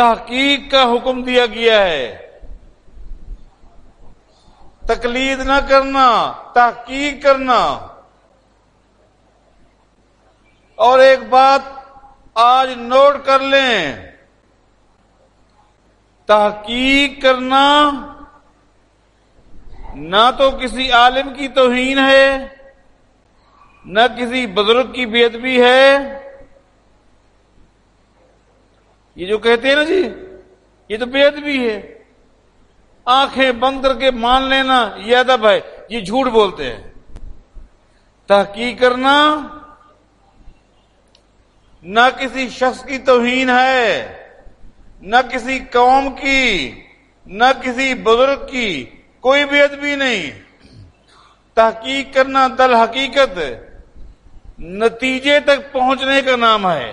تحقیق کا حکم دیا گیا ہے۔ تقلید نہ کرنا، تحقیق کرنا۔ اور ایک بات آج نوٹ کر لیں۔ تحقیق کرنا نہ تو کسی عالم کی توہین ہے، نہ کسی بزرگ کی بے ادبی ہے۔ یہ جو کہتے ہیں نا جی یہ تو بے ادبی ہے۔ آنکھیں بند کر کے مان لینا یہ ادب ہے، یہ جھوٹ بولتے ہیں۔ تحقیق کرنا نہ کسی شخص کی توہین ہے، نہ کسی قوم کی، نہ کسی بزرگ کی، کوئی بھی ادبی نہیں۔ تحقیق کرنا دل حقیقت، نتیجے تک پہنچنے کا نام ہے۔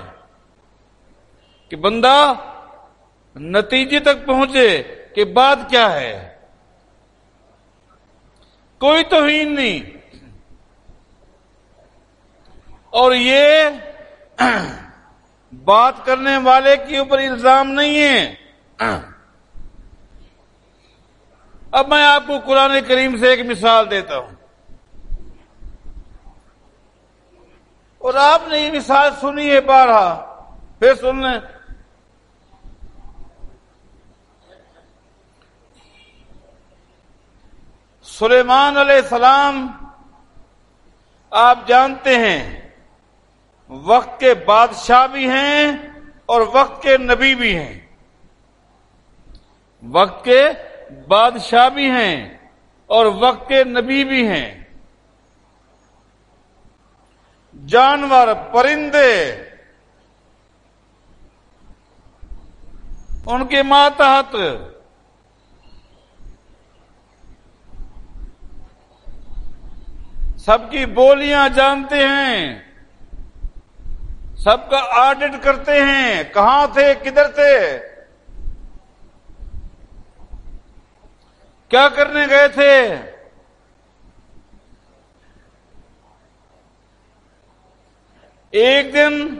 کہ بندہ نتیجے تک پہنچے کہ بات کیا ہے؟ کوئی توہین نہیں۔ اور یہ بات کرنے والے کے اوپر الزام نہیں ہے۔ اب میں آپ کو قرآن کریم سے ایک مثال دیتا ہوں۔ اور آپ نے یہ مثال سنی ہے بارہ پھر سن لیں سلیمان علیہ السلام، آپ جانتے ہیں، وقت کے بادشاہ بھی ہیں اور وقت کے نبی بھی ہیں۔ وقت کے بادشاہ بھی ہیں اور وقت کے نبی بھی ہیں۔ جانور، پرندے، ان کے ماتحت سب کی بولیاں جانتے ہیں، سب کا آڈٹ کرتے ہیں، کہاں تھے، کدھر تھے؟ کیا کرنے گئے تھے؟ ایک دن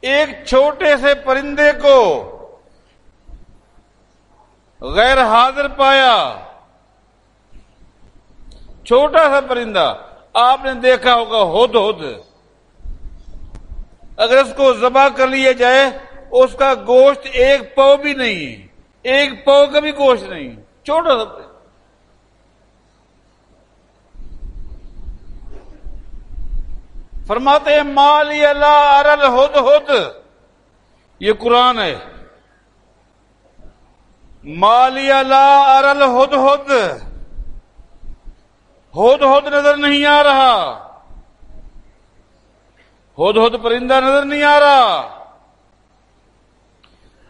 ایک چھوٹے سے پرندے کو غیر حاضر پایا۔ چھوٹا سا پرندہ، آپ نے دیکھا ہوگا ہد ہد۔ اگر اس کو ذبح کر لیا جائے، اس کا گوشت ایک پو بھی نہیں ایک پو کا بھی گوشت نہیں۔ چھوٹا سا فرماتے ہیں مالی ارل ہد ہد۔ یہ قرآن ہے۔ مالی اللہ ارل ہد ہد۔ ہود ہود نظر نہیں آ رہا۔ ہود ہود پرندہ نظر نہیں آ رہا۔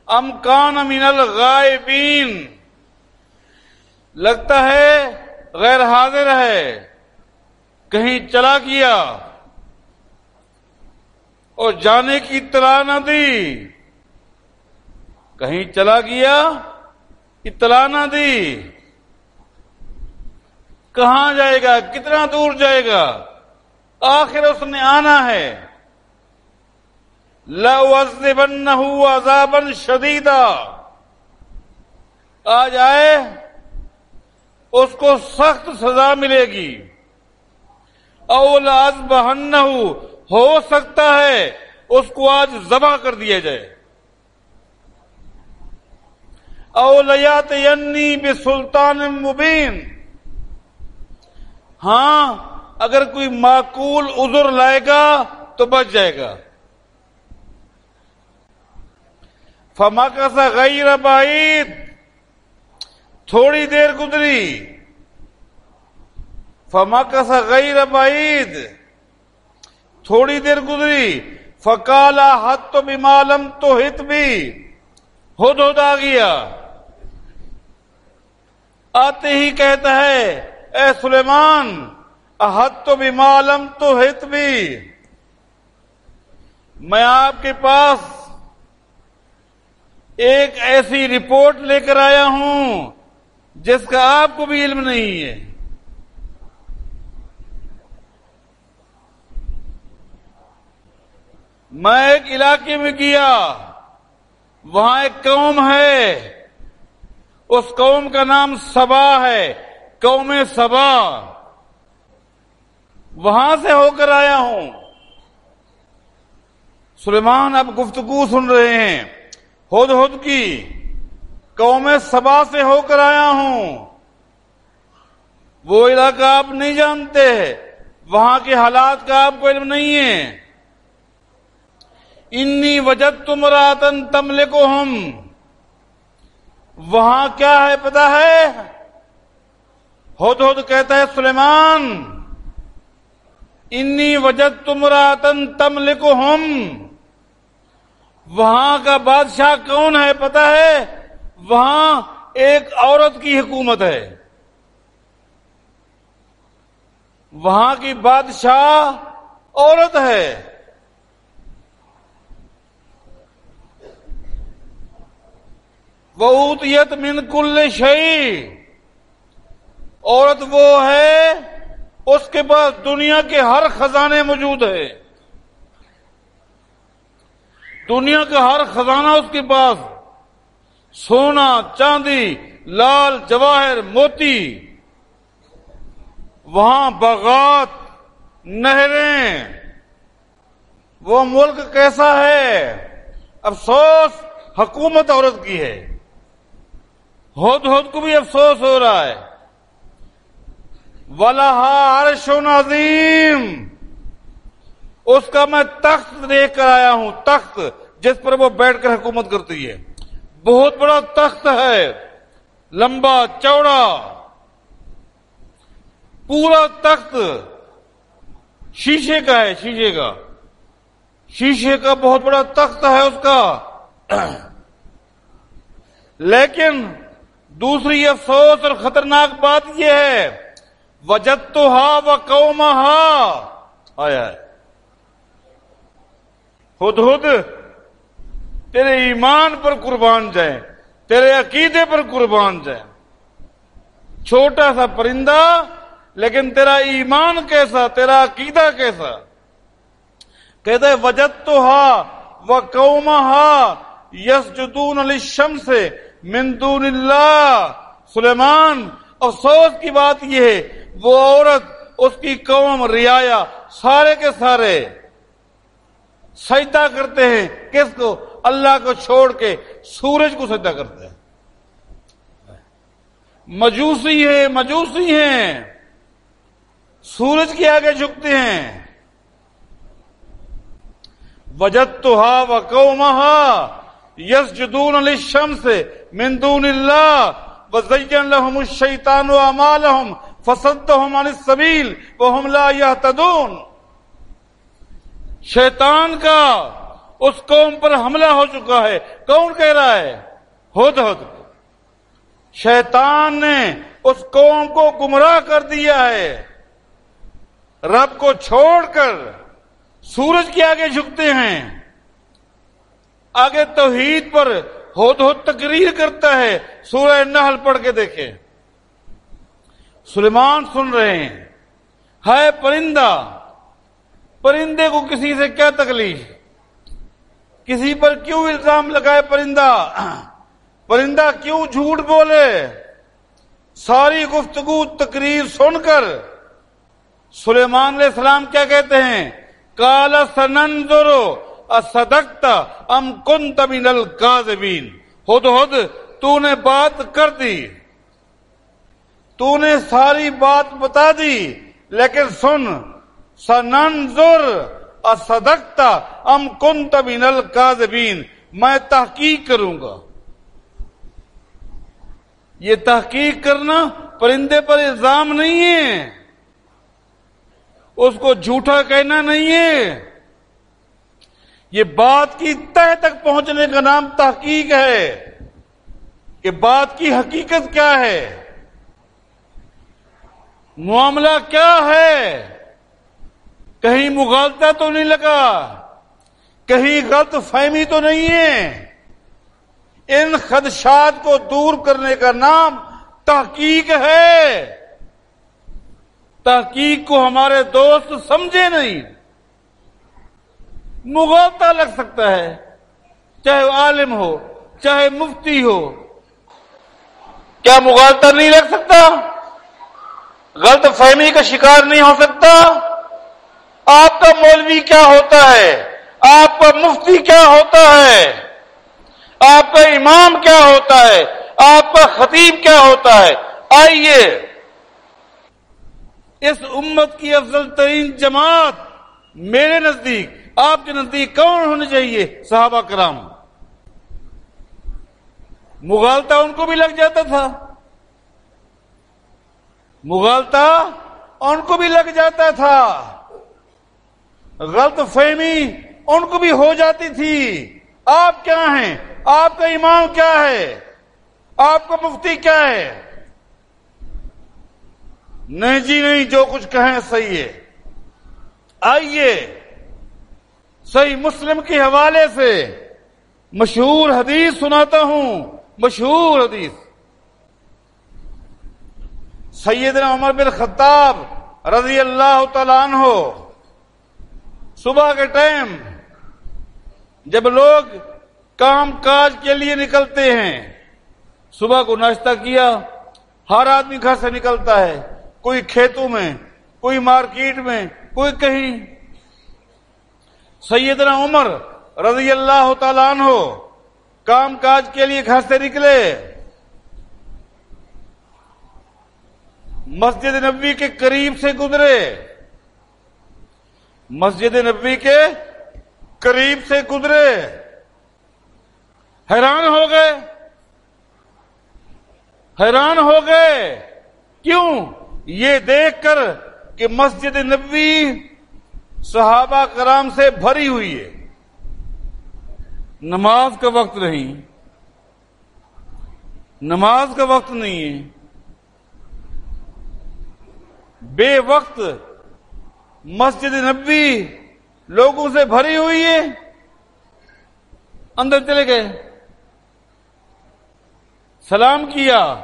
ام کان امین الغائبین۔ لگتا ہے غیر حاضر ہے۔ کہیں چلا گیا۔ اور جانے کی اطلاع نہ دی۔ کہیں چلا گیا، اطلاع نہ دی۔ کہاں جائے گا؟ کتنا دور جائے گا؟ آخر اس نے آنا ہے۔ بن عذابن شدیدہ آ جائے اس کو سخت سزا ملے گی۔ اولاز بہن ہو سکتا ہے اس کو آج ذبح کر دیا جائے۔ اولیات ینی بے سلطان مبین ہاں اگر کوئی معقول عذر لائے گا تو بچ جائے گا۔ فما کا سا غیر بعید تھوڑی دیر گزری۔ فما کا سا غیر بعید تھوڑی دیر گزری۔ فکالا ہت تو بھی معلوم تو ہت بھی ہد ہد آ گیا۔ آتے ہی کہتا ہے اے سلیمان، احد تو بھی معلوم تو ہت بھی۔ میں آپ کے پاس ایک ایسی رپورٹ لے کر آیا ہوں، جس کا آپ کو بھی علم نہیں ہے۔ میں ایک علاقے میں گیا، وہاں ایک قوم ہے، اس قوم کا نام سبا ہے۔ قوم سبا وہاں سے ہو کر آیا ہوں۔ سلیمان اب گفتگو سن رہے ہیں۔ ہد ہد کی قوم سبا سے ہو کر آیا ہوں۔ وہ علاقہ آپ نہیں جانتے وہاں کے حالات کا آپ کو علم نہیں ہے۔ انی وجد تم راتن تملے کو ہم وہاں کیا ہے پتا ہے؟ ہد ہد کہتا ہے سلیمان، انی وجد تم راتن ہم وہاں کا بادشاہ کون ہے پتا ہے؟ وہاں ایک عورت کی حکومت ہے۔ وہاں کی بادشاہ عورت ہے۔ بہت من کل شہی عورت وہ ہے، اس کے پاس دنیا کے ہر خزانے موجود ہے دنیا کا ہر خزانہ اس کے پاس۔ سونا، چاندی، لال، جواہر، موتی۔ وہاں باغات، نہریں۔ وہ ملک کیسا ہے؟ افسوس، حکومت عورت کی ہے۔ ہود ہود کو بھی افسوس ہو رہا ہے۔ عرش و نظیم اس کا میں تخت دیکھ کر آیا ہوں، تخت جس پر وہ بیٹھ کر حکومت کرتی ہے۔ بہت بڑا تخت ہے، لمبا، چوڑا۔ پورا تخت شیشے کا ہے، شیشے کا۔ شیشے کا بہت بڑا تخت ہے اس کا۔ لیکن دوسری افسوس اور خطرناک بات یہ ہے وجت تو ہا و قوم آیا ہے؟ خود خود تیرے ایمان پر قربان جائیں، تیرے عقیدے پر قربان جائیں۔ چھوٹا سا پرندہ، لیکن تیرا ایمان کیسا، تیرا عقیدہ کیسا؟ کہتے وجد تو ہا و قوما ہا یس جدون علی شم سے مندون اللہ، سلیمان افسوس کی بات یہ ہے، وہ عورت، اس کی قوم ریا سارے کے سارے سجدہ کرتے ہیں، کس کو؟ اللہ کو چھوڑ کے سورج کو سجدہ کرتے ہیں۔ مجوسی ہیں مجوسی ہیں۔ سورج کے آگے جھکتے ہیں۔ وجد تو ہا و کو یس جدون علی شم سے مندون اللہ۔ وزین لهم الشیطان و امالهم فصدهم عن السبیل وهم لا يهتدون۔ شیطان کا اس قوم پر حملہ ہو چکا ہے۔ کون کہہ رہا ہے؟ ہد ہد۔ شیطان نے اس قوم کو گمراہ کر دیا ہے۔ رب کو چھوڑ کر سورج کے آگے جھکتے ہیں۔ آگے توحید پر ہو تو تقریر کرتا ہے، سورہ نحل پڑھ کے دیکھے سلیمان سن رہے ہیں۔ ہے پرندہ، پرندے کو کسی سے کیا تکلیف؟ کسی پر کیوں الزام لگائے پرندہ؟ پرندہ کیوں جھوٹ بولے؟ ساری گفتگو، تقریر سن کر۔ سلیمان علیہ السلام کیا کہتے ہیں؟ کالا سننظرو صدقتا ام کن تبین القاذبین ہد ہد تو نے بات کر دی۔ تو نے ساری بات بتا دی۔ لیکن سن سننظر صدقتا ام کن تبین القاذبین میں تحقیق کروں گا۔ یہ تحقیق کرنا پرندے پر الزام نہیں ہے۔ اس کو جھوٹا کہنا نہیں ہے۔ یہ بات کی تہ تک پہنچنے کا نام تحقیق ہے کہ بات کی حقیقت کیا ہے؟ معاملہ کیا ہے؟ کہیں مغالتا تو نہیں لگا، کہیں غلط فہمی تو نہیں ہے۔ ان خدشات کو دور کرنے کا نام تحقیق ہے۔ تحقیق کو ہمارے دوست سمجھے نہیں۔ مغالتا لگ سکتا ہے۔ چاہے وہ عالم ہو، چاہے مفتی ہو۔ کیا مغالطہ نہیں رکھ سکتا؟ غلط فہمی کا شکار نہیں ہو سکتا؟ آپ کا مولوی کیا ہوتا ہے؟ آپ کا مفتی کیا ہوتا ہے؟ آپ کا امام کیا ہوتا ہے؟ آپ کا خطیب کیا ہوتا ہے؟ آئیے۔ اس امت کی افضل ترین جماعت میرے نزدیک آپ کے نزدیک کون ہونے چاہیے؟ صحابہ کرام۔ مغالتا ان کو بھی لگ جاتا تھا۔ مغالتا ان کو بھی لگ جاتا تھا۔ غلط فہمی ان کو بھی ہو جاتی تھی۔ آپ کیا ہیں؟ آپ کا امام کیا ہے؟ آپ کا مفتی کیا ہے؟ نہیں جی نہیں، جو کچھ کہیں صحیح ہے۔ آئیے۔ صحیح مسلم کے حوالے سے مشہور حدیث سناتا ہوں، مشہور حدیث۔ سیدنا عمر بن خطاب رضی اللہ تعالیٰ عنہ صبح کے ٹائم جب لوگ کام کاج کے لیے نکلتے ہیں، صبح کو ناشتہ کیا، ہر آدمی گھر سے نکلتا ہے، کوئی کھیتوں میں، کوئی مارکیٹ میں، کوئی کہیں۔ سیدنا عمر رضی اللہ تعالیٰ عنہ کام کاج کے لیے گھر سے نکلے۔ مسجد نبی کے قریب سے گزرے۔ مسجد نبی کے قریب سے گزرے۔ حیران ہو گئے۔ حیران ہو گئے۔ کیوں؟ یہ دیکھ کر کہ مسجد نبی صحابہ کرام سے بھری ہوئی ہے۔ نماز کا وقت نہیں۔ نماز کا وقت نہیں ہے۔ بے وقت مسجد نبی لوگوں سے بھری ہوئی ہے۔ اندر چلے گئے۔ سلام کیا۔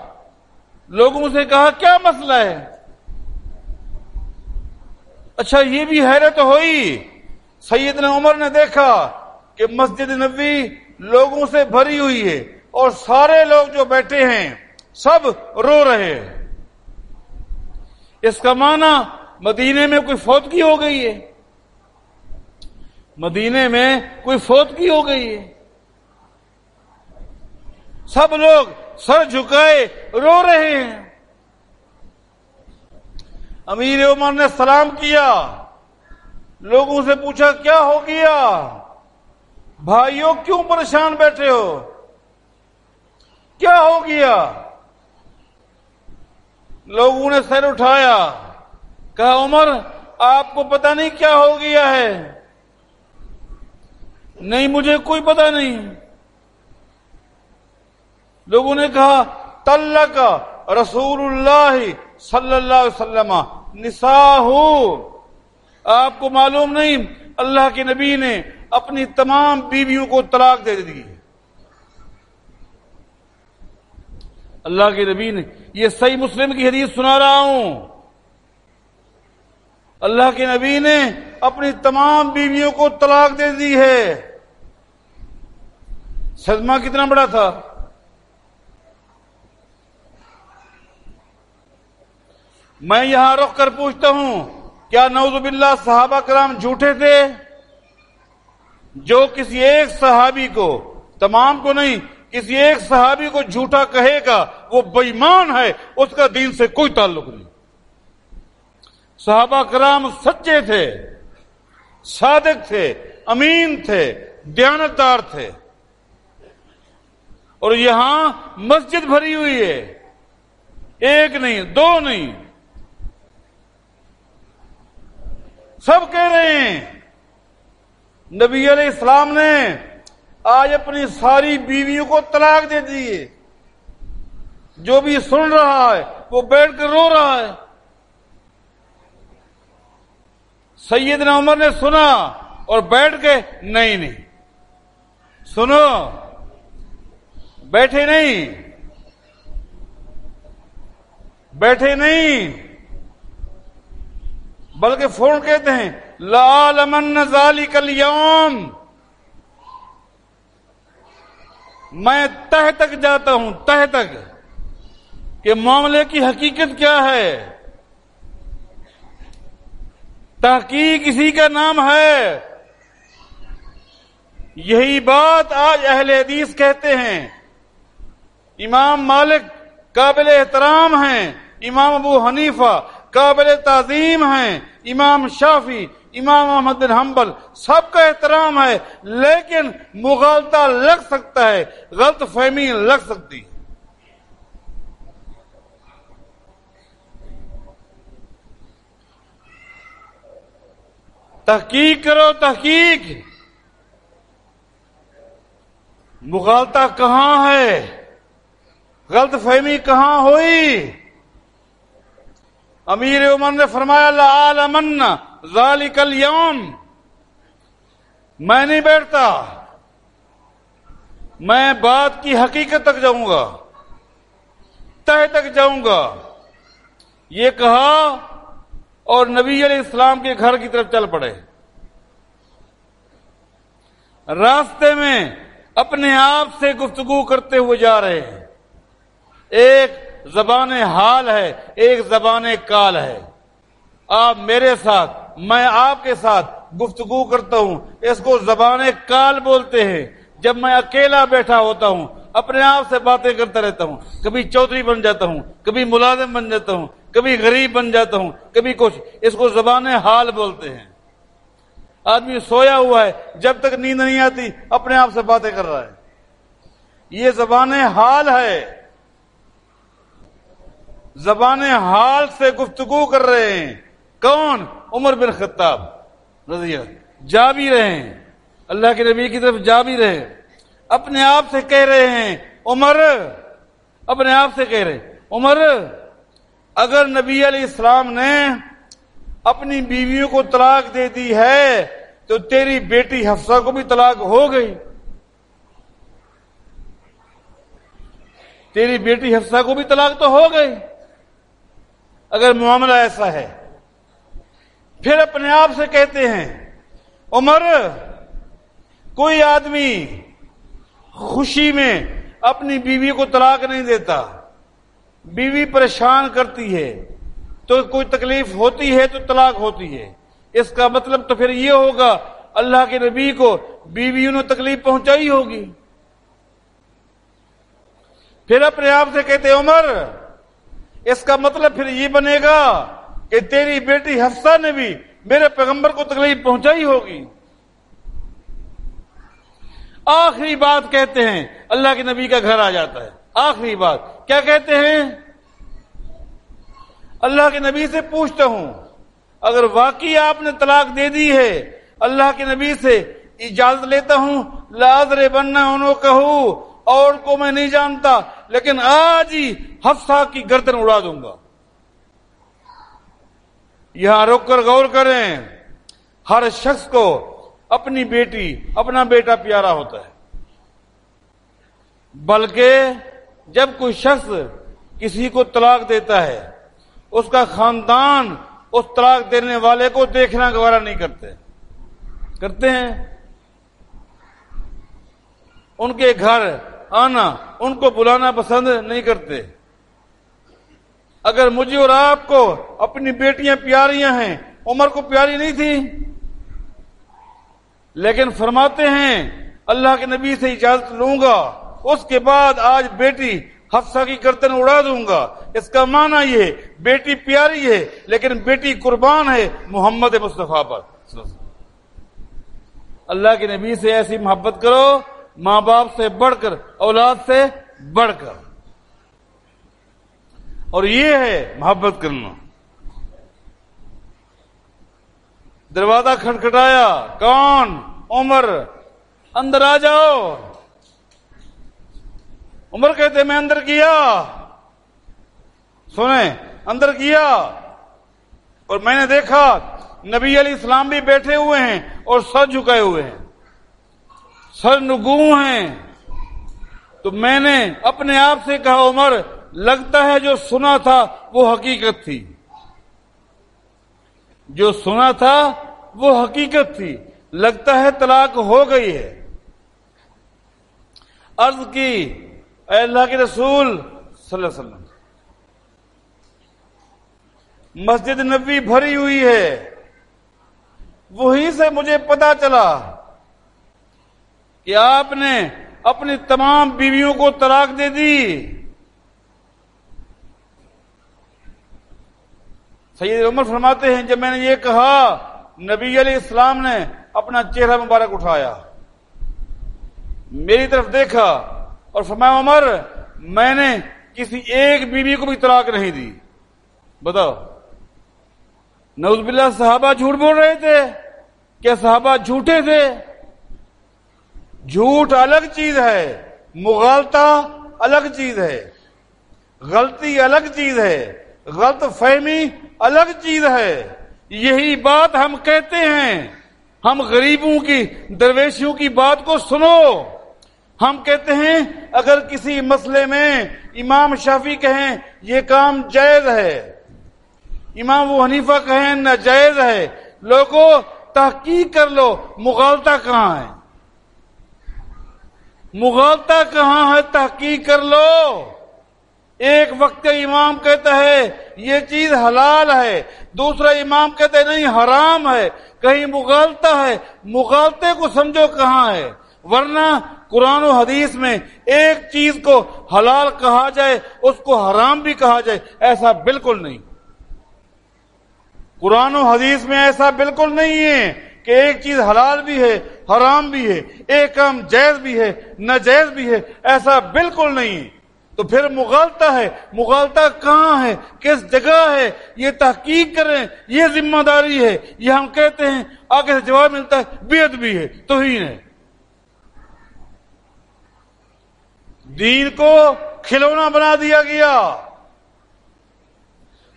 لوگوں سے کہا، کیا مسئلہ ہے؟ اچھا یہ بھی حیرت ہوئی۔ سیدنا عمر نے دیکھا کہ مسجد نبی لوگوں سے بھری ہوئی ہے اور سارے لوگ جو بیٹھے ہیں سب رو رہے ہیں۔ اس کا معنی مدینے میں کوئی فوتگی ہو گئی ہے۔ مدینے میں کوئی فوتگی ہو گئی ہے۔ سب لوگ سر جھکائے رو رہے ہیں۔ امیر عمر نے سلام کیا۔ لوگوں سے پوچھا، کیا ہو گیا؟ بھائیوں کیوں پریشان بیٹھے ہو؟ کیا ہو گیا؟ لوگوں نے سر اٹھایا۔ کہا، عمر، آپ کو پتا نہیں کیا ہو گیا ہے۔ نہیں، مجھے کوئی پتا نہیں۔ لوگوں نے کہا تلک رسول اللہ صلی اللہ علیہ وسلم نسا آپ کو معلوم نہیں، اللہ کے نبی نے اپنی تمام بیویوں کو طلاق دے دی۔ اللہ کے نبی نے یہ صحیح مسلم کی حدیث سنا رہا ہوں۔ اللہ کے نبی نے اپنی تمام بیویوں کو طلاق دے دی ہے۔ صدمہ کتنا بڑا تھا۔ میں یہاں رخ کر پوچھتا ہوں، کیا نوز باللہ صحابہ کرام جھوٹے تھے؟ جو کسی ایک صحابی کو، تمام کو نہیں، کسی ایک صحابی کو جھوٹا کہے گا، وہ بےمان ہے، اس کا دین سے کوئی تعلق نہیں۔ صحابہ کرام سچے تھے، صادق تھے، امین تھے، دیانتدار تھے۔ اور یہاں مسجد بھری ہوئی ہے، ایک نہیں، دو نہیں۔ سب کہہ رہے ہیں۔ نبی علیہ السلام نے آج اپنی ساری بیویوں کو طلاق دے دیے جو بھی سن رہا ہے، وہ بیٹھ کر رو رہا ہے۔ سیدنا عمر نے سنا اور بیٹھ کے نہیں نہیں۔ سنو، بیٹھے نہیں۔ بیٹھے نہیں۔ بلکہ فون کہتے ہیں لال من ذالک اليوم۔ میں تہ تک جاتا ہوں، تہ تک کہ معاملے کی حقیقت کیا ہے۔ تحقیق اسی کا نام ہے۔ یہی بات آج اہل حدیث کہتے ہیں۔ امام مالک قابل احترام ہیں، امام ابو حنیفہ قابل تعظیم ہیں۔ امام شافی امام احمد بن حنبل سب کا احترام ہے، لیکن مغالطہ لگ سکتا ہے، غلط فہمی لگ سکتی تحقیق کرو، تحقیق۔ مغالطہ کہاں ہے؟ غلط فہمی کہاں ہوئی؟ امیر عمر نے فرمایا لعالمن ذالک اليوم میں نہیں بیٹھتا۔ میں بات کی حقیقت تک جاؤں گا۔ تہ تک جاؤں گا۔ یہ کہا اور نبی علیہ السلام کے گھر کی طرف چل پڑے۔ راستے میں اپنے آپ سے گفتگو کرتے ہوئے جا رہے۔ ہیں ایک زبان حال ہے، ایک زبان کال ہے۔ آپ میرے ساتھ، میں آپ کے ساتھ گفتگو کرتا ہوں۔ اس کو زبان کال بولتے ہیں۔ جب میں اکیلا بیٹھا ہوتا ہوں، اپنے آپ سے باتیں کرتا رہتا ہوں۔ کبھی چودھری بن جاتا ہوں، کبھی ملازم بن جاتا ہوں، کبھی غریب بن جاتا ہوں، کبھی کچھ۔ اس کو زبان حال بولتے ہیں۔ آدمی سویا ہوا ہے، جب تک نیند نہیں آتی، اپنے آپ سے باتیں کر رہا ہے۔ یہ زبان حال ہے۔ زبان حال سے گفتگو کر رہے ہیں۔ کون؟ عمر بن خطاب، رضی اللہ جا بھی رہے ہیں۔ اللہ کے نبی کی طرف جا بھی رہے اپنے آپ سے کہہ رہے ہیں، عمر، اپنے آپ سے کہہ رہے عمر، اگر نبی علیہ السلام نے اپنی بیویوں کو طلاق دے دی ہے، تو تیری بیٹی حفصہ کو بھی طلاق ہو گئی۔ تیری بیٹی حفصہ کو بھی طلاق تو ہو گئی۔ اگر معاملہ ایسا ہے، پھر اپنے آپ سے کہتے ہیں، عمر، کوئی آدمی خوشی میں اپنی بیوی کو طلاق نہیں دیتا، بیوی پریشان کرتی ہے، تو کوئی تکلیف ہوتی ہے تو طلاق ہوتی ہے۔ اس کا مطلب تو پھر یہ ہوگا، اللہ کے نبی کو بیویوں نے تکلیف پہنچائی ہوگی۔ پھر اپنے آپ سے کہتے عمر اس کا مطلب پھر یہ بنے گا کہ تیری بیٹی حفصہ نے بھی میرے پیغمبر کو تکلیف پہنچائی ہوگی۔ آخری بات کہتے ہیں، اللہ کے نبی کا گھر آ جاتا ہے۔ آخری بات، کیا کہتے ہیں؟ اللہ کے نبی سے پوچھتا ہوں، اگر واقعی آپ نے طلاق دے دی ہے، اللہ کے نبی سے اجازت لیتا ہوں لازر بننا انہوں کہوں اور کو میں نہیں جانتا لیکن آج ہی ہفتہ کی گردن اڑا دوں گا۔ یہاں رک کر غور کریں، ہر شخص کو اپنی بیٹی، اپنا بیٹا پیارا ہوتا ہے۔ بلکہ جب کوئی شخص کسی کو طلاق دیتا ہے، اس کا خاندان اس طلاق دینے والے کو دیکھنا گوارا نہیں کرتے۔ کرتے ہیں؟ ان کے گھر آنا، ان کو بلانا پسند نہیں کرتے۔ اگر مجھے اور آپ کو اپنی بیٹیاں پیاریاں ہیں، عمر کو پیاری نہیں تھی۔ لیکن فرماتے ہیں، اللہ کے نبی سے اجازت لوں گا، اس کے بعد آج بیٹی حفصہ کی کرتن اڑا دوں گا۔ اس کا معنی یہ، بیٹی پیاری ہے، لیکن بیٹی قربان ہے محمد مصطفیٰ پر۔ اللہ کے نبی سے ایسی محبت کرو۔ ماں باپ سے بڑھ کر، اولاد سے بڑھ کر۔ اور یہ ہے محبت کرنا۔ دروازہ کھٹکھٹایا، کون؟ عمر۔ اندر آ جاؤ۔ عمر کہتے، میں اندر کیا؟ سنیں، اندر کیا؟ اور میں نے دیکھا، نبی علیہ السلام بھی بیٹھے ہوئے ہیں اور سر جھکائے ہوئے ہیں۔ سرنگو ہیں۔ تو میں نے اپنے آپ سے کہا، عمر، لگتا ہے جو سنا تھا وہ حقیقت تھی۔ جو سنا تھا وہ حقیقت تھی۔ لگتا ہے طلاق ہو گئی ہے۔ عرض کی، اے اللہ کے رسول، صلی اللہ علیہ وسلم۔ مسجد نبی بھری ہوئی ہے۔ وہیں سے مجھے پتا چلا کہ آپ نے اپنی تمام بیویوں کو طلاق دے دی۔ سید عمر فرماتے ہیں، جب میں نے یہ کہا، نبی علیہ السلام نے اپنا چہرہ مبارک اٹھایا۔ میری طرف دیکھا اور فرمایا، عمر، میں نے کسی ایک بیوی کو بھی طلاق نہیں دی۔ بتاؤ نوز باللہ صحابہ جھوٹ بول رہے تھے؟ کیا صحابہ جھوٹے تھے؟ جھوٹ الگ چیز ہے مغالتا الگ چیز ہے، غلطی الگ چیز ہے، غلط فہمی الگ چیز ہے۔ یہی بات ہم کہتے ہیں۔ ہم غریبوں کی، درویشیوں کی بات کو سنو۔ ہم کہتے ہیں، اگر کسی مسئلے میں امام شافی کہیں، یہ کام جائز ہے۔ امام و حنیفہ کہیں نہ جائز ہے۔ لوگوں، تحقیق کر لو مغالتا کہاں ہے؟ مغالتا کہاں ہے تحقیق کر لو۔ ایک وقت امام کہتا ہے، یہ چیز حلال ہے۔ دوسرا امام کہتا ہے، نہیں، حرام ہے۔ کہیں مغالتا ہے مغالتے کو سمجھو کہاں ہے۔ ورنہ قرآن و حدیث میں ایک چیز کو حلال کہا جائے، اس کو حرام بھی کہا جائے، ایسا بالکل نہیں۔ قرآن و حدیث میں ایسا بالکل نہیں ہے۔ کہ ایک چیز حلال بھی ہے، حرام بھی ہے، ایک کام جائز بھی ہے، ناجائز بھی ہے، ایسا بالکل نہیں ہے۔ تو پھر مغالتا ہے مغالتا کہاں ہے؟ کس جگہ ہے؟ یہ تحقیق کریں، یہ ذمہ داری ہے۔ یہ ہم کہتے ہیں، آگے سے جواب ملتا ہے بےد بھی ہے تو ہی دین کو کھلونا بنا دیا گیا۔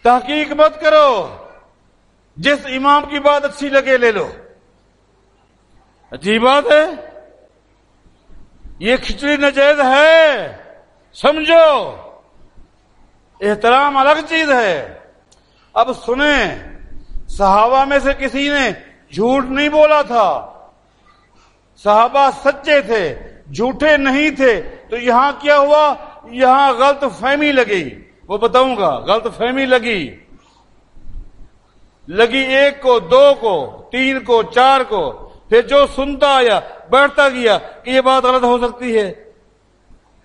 تحقیق مت کرو۔ جس امام کی بات اچھی لگے لے لو۔ اچھی بات ہے۔ یہ کھچڑی نجائز ہے۔ سمجھو۔ احترام الگ چیز ہے۔ اب سنیں، صحابہ میں سے کسی نے جھوٹ نہیں بولا تھا۔ صحابہ سچے تھے، جھوٹے نہیں تھے۔ تو یہاں کیا ہوا؟ یہاں غلط فہمی لگی۔ وہ بتاؤں گا، غلط فہمی لگی۔ لگی ایک کو، دو کو، تین کو، چار کو۔ پھر جو سنتا آیا، بیٹھتا گیا کہ یہ بات غلط ہو سکتی ہے۔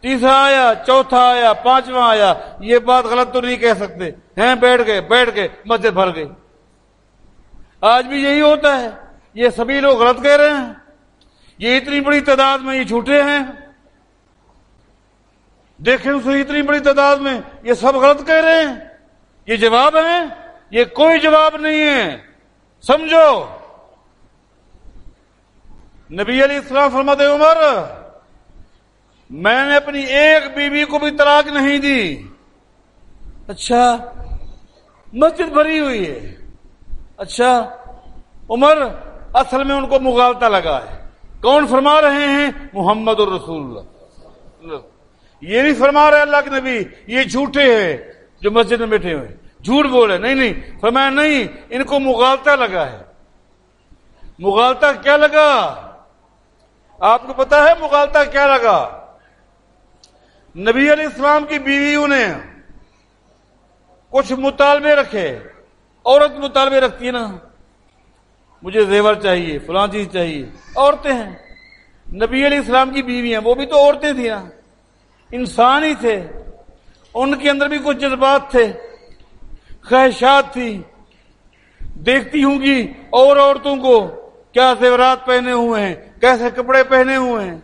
تیسرا آیا، چوتھا آیا، پانچواں آیا، یہ بات غلط تو نہیں کہہ سکتے۔ ہیں، بیٹھ گئے بیٹھ گئے، مسجد بھر گئی آج بھی یہی ہوتا ہے۔ یہ سبھی لوگ غلط کہہ رہے ہیں۔ یہ اتنی بڑی تعداد میں یہ جھوٹے ہیں۔ دیکھیں اسے اتنی بڑی تعداد میں یہ سب غلط کہہ رہے ہیں۔ یہ جواب ہے یہ کوئی جواب نہیں ہے۔ سمجھو۔ نبی علی السلام فرمت عمر، میں نے اپنی ایک بیوی کو بھی طلاق نہیں دی۔ اچھا مسجد بھری ہوئی ہے۔ اچھا عمر، اصل میں ان کو مغالتا لگا ہے۔ کون فرما رہے ہیں؟ محمد الرسول اللہ۔ یہ نہیں فرما رہے اللہ کے نبی، یہ جھوٹے ہیں جو مسجد میں بیٹھے ہوئے۔ جھوٹ بولے نہیں نہیں، فرمایا نہیں، ان کو مغالتا لگا ہے۔ مغالتا کیا لگا؟ آپ کو پتا ہے مغالتا کیا لگا؟ نبی علیہ السلام کی بیویوں نے کچھ مطالبے رکھے۔ عورت مطالبے رکھتی ہے نا، مجھے زیور چاہیے، فلاں چیز چاہیے، عورتیں ہیں۔ نبی علیہ السلام کی بیوی ہیں، وہ بھی تو عورتیں تھیں نا۔ انسان ہی تھے۔ ان کے اندر بھی کچھ جذبات تھے۔ خواہشات تھی دیکھتی ہوں گی اور عورتوں کو کیا زیورات پہنے ہوئے ہیں۔ کیسے کپڑے پہنے ہوئے ہیں؟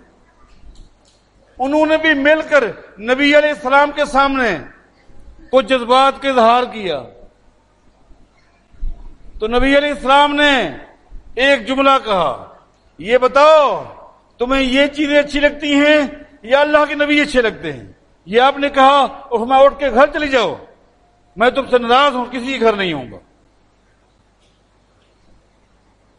انہوں نے بھی مل کر نبی علیہ السلام کے سامنے کچھ جذبات کا اظہار کیا۔ تو نبی علیہ السلام نے ایک جملہ کہا، یہ بتاؤ، تمہیں یہ چیزیں اچھی لگتی ہیں یا اللہ کے نبی اچھے لگتے ہیں؟ یہ آپ نے کہا اور میں اٹھ کے گھر چلی جاؤ، میں تم سے ناراض ہوں، کسی گھر نہیں ہوں گا۔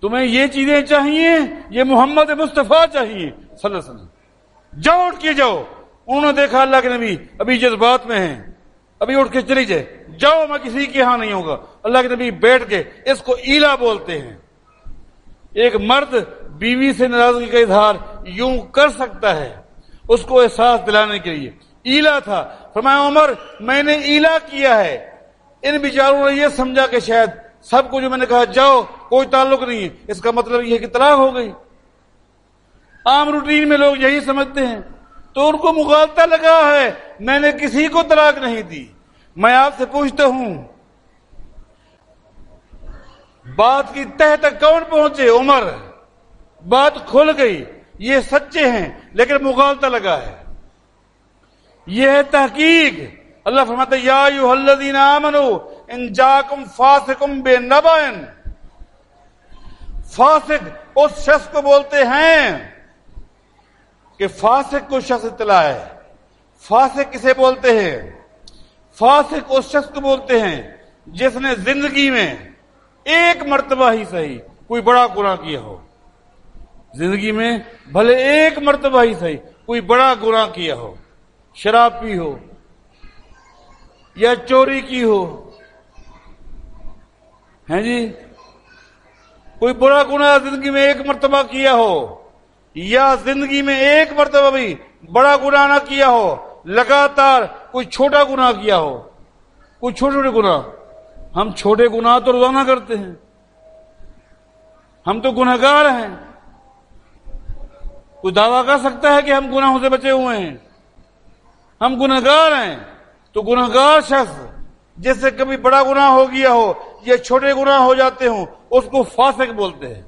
تمہیں یہ چیزیں چاہیے، یہ محمد مصطفیٰ چاہیے۔ صلی اللہ علیہ وسلم۔ جاؤ، اٹھ کے جاؤ۔ انہوں نے دیکھا اللہ کے نبی ابھی جذبات میں ہیں۔ ابھی اٹھ کے چلی جائے۔ جاؤ، میں کسی کے یہاں نہیں ہوگا اللہ کے نبی بیٹھ کے اس کو ایلا بولتے ہیں۔ ایک مرد بیوی سے ناراضگی کا اظہار یوں کر سکتا ہے اس کو احساس دلانے کے لیے۔ ایلا تھا۔ فرمایا، عمر، میں نے ایلا کیا ہے۔ ان بیچاروں نے یہ سمجھا کہ شاید سب کو جو میں نے کہا جاؤ، کوئی تعلق نہیں ہے۔ اس کا مطلب یہ کہ طلاق ہو گئی۔ عام روٹین میں لوگ یہی سمجھتے ہیں۔ تو ان کو مغالتا لگا ہے۔ میں نے کسی کو طلاق نہیں دی۔ میں آپ سے پوچھتا ہوں، بات کی تہ تک کون پہنچے؟ عمر۔ بات کھل گئی۔ یہ سچے ہیں، لیکن مغالتا لگا ہے۔ یہ ہے تحقیق۔ اللہ فرماتا یا یو الذین آمنو ان جاکم فاسقم بے نبائن فاسق اس شخص کو بولتے ہیں کہ فاسق کو شخص اطلاع ہے۔ فاسق کسے بولتے ہیں؟ فاسق اس شخص کو بولتے ہیں جس نے زندگی میں ایک مرتبہ ہی صحیح کوئی بڑا گناہ کیا ہو۔ زندگی میں بھلے ایک مرتبہ ہی صحیح کوئی بڑا گناہ کیا ہو۔ شراب پی ہو یا چوری کی ہو۔ ہیں جی؟ کوئی بڑا گناہ زندگی میں ایک مرتبہ کیا ہو یا زندگی میں ایک مرتبہ بھی بڑا گناہ نہ کیا ہو، لگاتار کوئی چھوٹا گناہ کیا ہو، کوئی چھوٹے چھوٹے گناہ۔ ہم چھوٹے گناہ تو روزانہ کرتے ہیں۔ ہم تو گناگار ہیں۔ کوئی دعویٰ کر سکتا ہے کہ ہم گناہوں سے بچے ہوئے ہیں؟ ہم گناگار ہیں۔ تو گناگار شخص جس سے کبھی بڑا گناہ ہو گیا ہو یا چھوٹے گناہ ہو جاتے ہوں، اس کو فاسق بولتے ہیں۔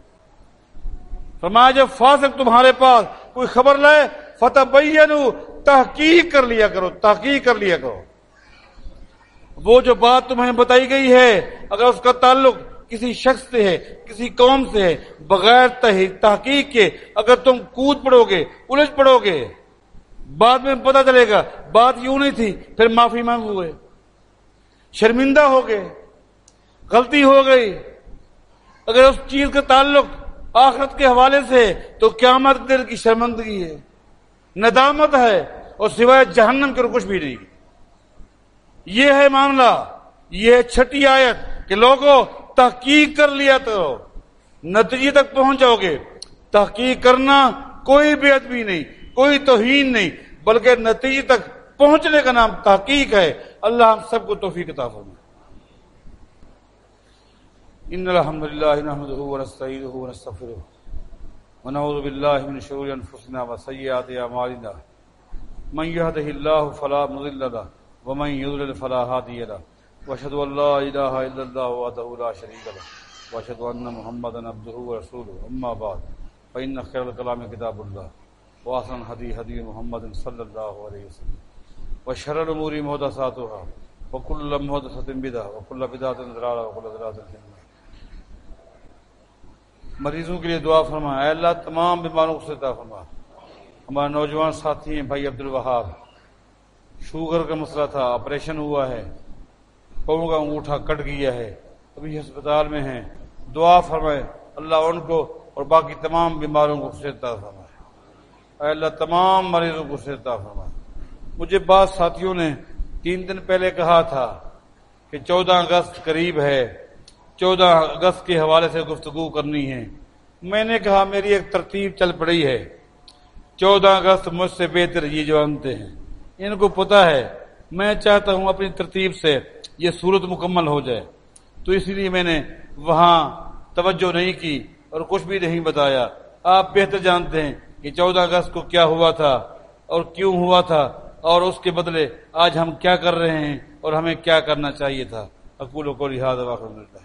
فرمایا، جب فاسق تمہارے پاس کوئی خبر لائے فتح بینو تحقیق کر لیا کرو، تحقیق کر لیا کرو۔ وہ جو بات تمہیں بتائی گئی ہے، اگر اس کا تعلق کسی شخص سے ہے، کسی قوم سے ہے، بغیر تحقیق کے، اگر تم کود پڑو گے، الجھ پڑو گے، بعد میں پتا چلے گا، بات یوں نہیں تھی، پھر معافی مانگ ہوئے۔ شرمندہ ہو گئے۔ غلطی ہو گئی۔ اگر اس چیز کا تعلق آخرت کے حوالے سے، تو قیامت دل کی شرمندگی ہے۔ ندامت ہے اور سوائے جہنم کے کچھ بھی نہیں۔ یہ ہے معاملہ۔ یہ چھٹی آیت کہ لوگوں، تحقیق کر لیا تو نتیجے تک پہنچ جاؤ گے۔ تحقیق کرنا کوئی بے ادبی نہیں، کوئی توہین نہیں، بلکہ نتیجے تک پہنچنے کا نام تحقیق ہے۔ اللہ ہم سب کو توفیق عطا فرمائے۔ ان الحمد لله نحمده ونستعينه ونستغفره ونعوذ بالله من شرور انفسنا وسيئات اعمالنا من يهده الله فلا مضل له ومن يضلل فلا هادي له. واشهد ان لا اله الا الله وحده لا شريك له. واشهد ان محمدا عبده ورسوله. اما بعد فان خير الكلام كتاب الله. واحسن الهدي هدي محمد صلى الله عليه وسلم. وشر الامور محدثاتها. وكل محدثه بدعه وكل بدعه ضلاله وكل ضلاله في النار. مریضوں کے لیے دعا فرما۔ اے اللہ، تمام بیماروں سے عطا فرما۔ ہمارے نوجوان ساتھی ہیں، بھائی عبد الوہاب شوگر کا مسئلہ تھا، آپریشن ہوا ہے۔ پاؤں کا انگوٹھا کٹ گیا ہے۔ ابھی ہسپتال میں ہیں۔ دعا فرمائے۔ اللہ ان کو اور باقی تمام بیماروں کو عطا فرمائے۔ اے اللہ، تمام مریضوں کو عطا فرمائے۔ مجھے بعض ساتھیوں نے تین دن پہلے کہا تھا کہ چودہ اگست قریب ہے۔ چودہ اگست کے حوالے سے گفتگو کرنی ہے۔ میں نے کہا میری ایک ترتیب چل پڑی ہے۔ چودہ اگست مجھ سے بہتر یہ جو انتے ہیں۔ ان کو پتا ہے، میں چاہتا ہوں اپنی ترتیب سے یہ صورت مکمل ہو جائے۔ تو اسی لیے میں نے وہاں توجہ نہیں کی اور کچھ بھی نہیں بتایا۔ آپ بہتر جانتے ہیں کہ چودہ اگست کو کیا ہوا تھا اور کیوں ہوا تھا اور اس کے بدلے آج ہم کیا کر رہے ہیں اور ہمیں کیا کرنا چاہیے تھا۔ اکولوں کو لحاظ واقع ملتا ہے